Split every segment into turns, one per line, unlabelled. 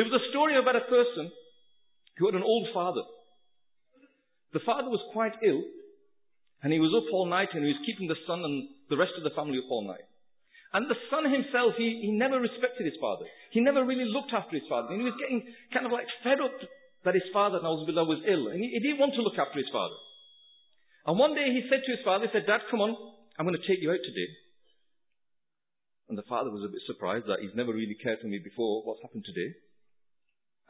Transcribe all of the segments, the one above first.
There was a story about a person who had an old father. The father was quite ill, and he was up all night, and he was keeping the son and the rest of the family up all night. And the son himself, he, he never respected his father. He never really looked after his father. And he was getting kind of like fed up that his father, Nauzubillah, was ill. And he, he didn't want to look after his father. And one day he said to his father, he said, Dad, come on, I'm going to take you out today. And the father was a bit surprised that he's never really cared for me before. What's happened today?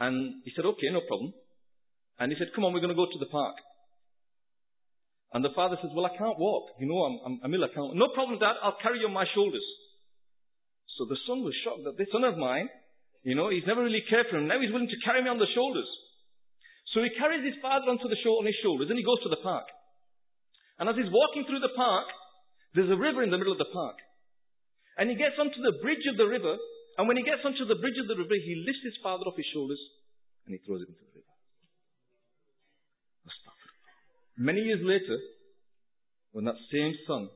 And he said, okay, no problem. And he said, come on, we're going to go to the park. And the father says, well, I can't walk. You know, I'm, I'm, I'm ill. I can't. No problem, dad. I'll carry you on my shoulders. So the son was shocked that this son of mine, you know, he's never really cared for him. Now he's willing to carry me on the shoulders. So he carries his father onto the shore on his shoulders and he goes to the park. And as he's walking through the park, there's a river in the middle of the park. And he gets onto the bridge of the river and when he gets onto the bridge of the river, he lifts his father off his shoulders and he throws him into the river. Many years later, when that same son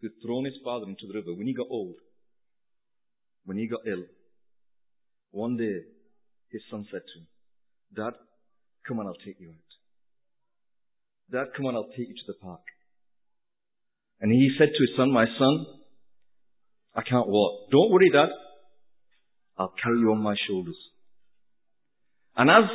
who had thrown his father into the river, when he got old, when he got ill, one day his son said to him, Dad, come on, I'll take you out. Dad, come on, I'll take you to the park. And he said to his son, my son, I can't walk. Don't worry, Dad. I'll carry you on my shoulders. And as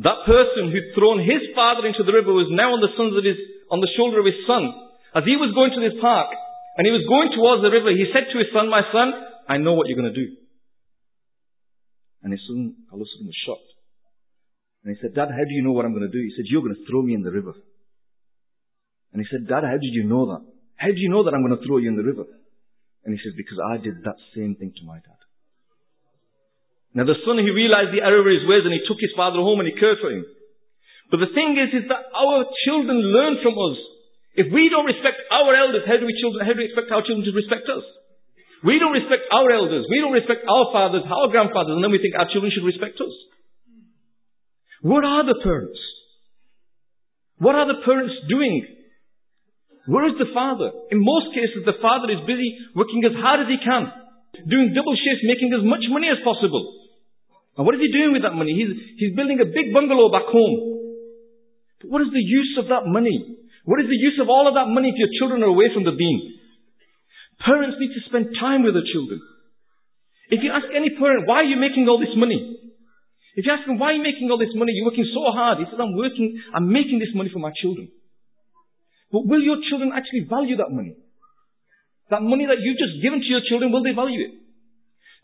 that person who'd thrown his father into the river was now on the sons of his, on the shoulder of his son, as he was going to this park, and he was going towards the river, he said to his son, my son, I know what you're going to do. And his son, Allah was shocked. And he said, Dad, how do you know what I'm going to do? He said, you're going to throw me in the river. And he said, Dad, how did you know that? How do you know that I'm going to throw you in the river? And he said, because I did that same thing to my dad. Now the son, he realized the error of his ways and he took his father home and he cared for him. But the thing is, is that our children learn from us. If we don't respect our elders, how do we children, how do we expect our children to respect us? We don't respect our elders. We don't respect our fathers, our grandfathers, and then we think our children should respect us. What are the parents? What are the parents doing? Where is the father? In most cases, the father is busy working as hard as he can, doing double shifts, making as much money as possible. And what is he doing with that money? He's, he's building a big bungalow back home. But what is the use of that money? What is the use of all of that money if your children are away from the beam? Parents need to spend time with their children. If you ask any parent, why are you making all this money? If you ask them, why are you making all this money? You're working so hard. He says, I'm working, I'm making this money for my children. But will your children actually value that money? That money that you've just given to your children, will they value it?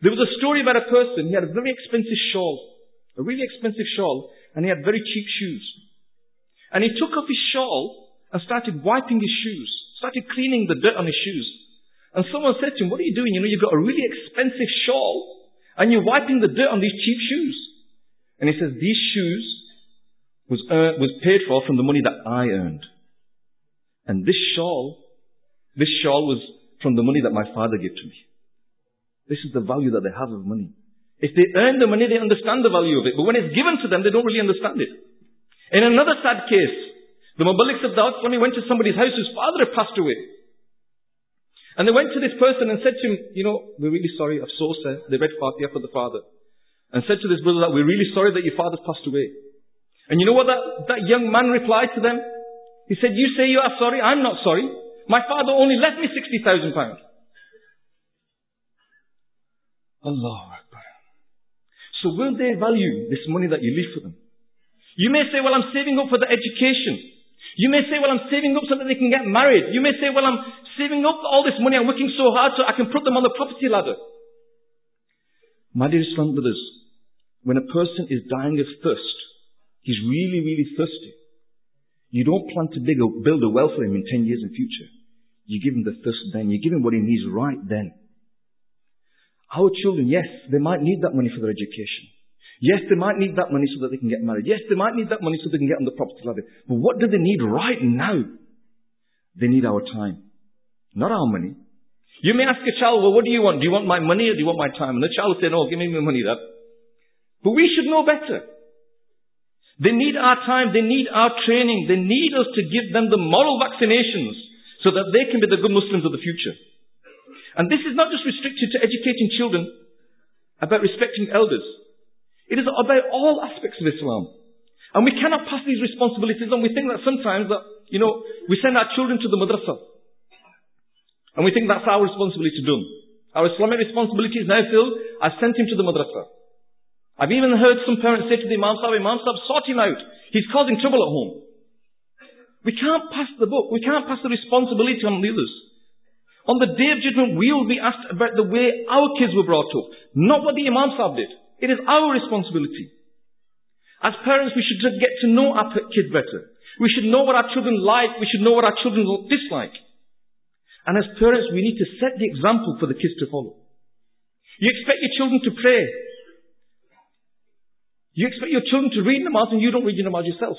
There was a story about a person. He had a very expensive shawl, a really expensive shawl, and he had very cheap shoes. And he took off his shawl and started wiping his shoes, started cleaning the dirt on his shoes. And someone said to him, what are you doing? You know, you've got a really expensive shawl and you're wiping the dirt on these cheap shoes. And he says, these shoes was, uh, was paid for from the money that I earned. And this shawl, this shawl was from the money that my father gave to me. This is the value that they have of money. If they earn the money, they understand the value of it. But when it's given to them, they don't really understand it. In another sad case, the Muballighs of Dawat, when he went to somebody's house, whose father had passed away. And they went to this person and said to him, you know, we're really sorry, I've Afsosa. They read Fatiha for the father. And said to this brother that, we're really sorry that your father's passed away. And you know what that, that young man replied to them? He said, you say you are sorry, I'm not sorry. My father only left me 60,000 pounds. Allah Akbar. So will they value this money that you leave for them? You may say, well, I'm saving up for the education. You may say, well, I'm saving up so that they can get married. You may say, well, I'm saving up all this money. I'm working so hard so I can put them on the property ladder. My dear Islam brothers, when a person is dying of thirst, he's really, really thirsty. You don't plan to build a well for him in 10 years in future. You give him the thirst then. You give him what he needs right then. Our children, yes, they might need that money for their education. Yes, they might need that money so that they can get married. Yes, they might need that money so they can get on the property ladder. But what do they need right now? They need our time, not our money. You may ask a child, well, what do you want? Do you want my money or do you want my time? And the child will say, no, give me my money, Dad. But we should know better. They need our time. They need our training. They need us to give them the moral vaccinations so that they can be the good Muslims of the future. And this is not just restricted to educating children about respecting elders. It is about all aspects of Islam. And we cannot pass these responsibilities on. We think that sometimes that, you know, we send our children to the madrasa. And we think that's our responsibility to do. Our Islamic responsibility is now filled. I sent him to the madrasa. I've even heard some parents say to the Imam Sahib, Imam Sahib, sort him out. He's causing trouble at home. We can't pass the book. We can't pass the responsibility on the others. On the day of judgment, we will be asked about the way our kids were brought up, not what the Imam Sahib did. It is our responsibility. As parents, we should get to know our kid better. We should know what our children like. We should know what our children dislike. And as parents, we need to set the example for the kids to follow. You expect your children to pray. You expect your children to read namaz and you don't read your namaz yourself.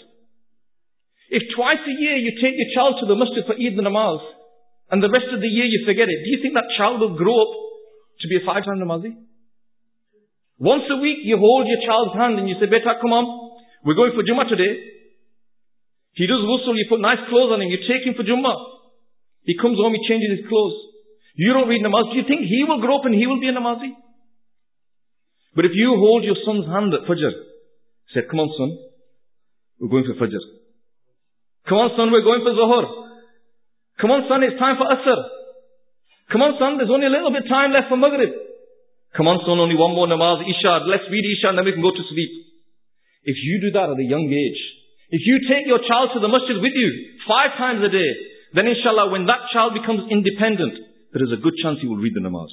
If twice a year you take your child to the masjid for Eid namaz, and the rest of the year you forget it. Do you think that child will grow up to be a five-time namazi? Once a week you hold your child's hand and you say, Beta, come on, we're going for Jummah today. He does ghusl, you put nice clothes on him, you take him for Jummah. He comes home, he changes his clothes. You don't read namaz. Do you think he will grow up and he will be a namazi? But if you hold your son's hand at Fajr, say, come on son, we're going for Fajr. Come on son, we're going for Zuhur. Come on, son, it's time for Asr. Come on, son, there's only a little bit time left for Maghrib. Come on, son, only one more namaz, Isha. Let's read Isha and then we can go to sleep. If you do that at a young age, if you take your child to the masjid with you five times a day, then inshallah, when that child becomes independent, there is a good chance he will read the namaz.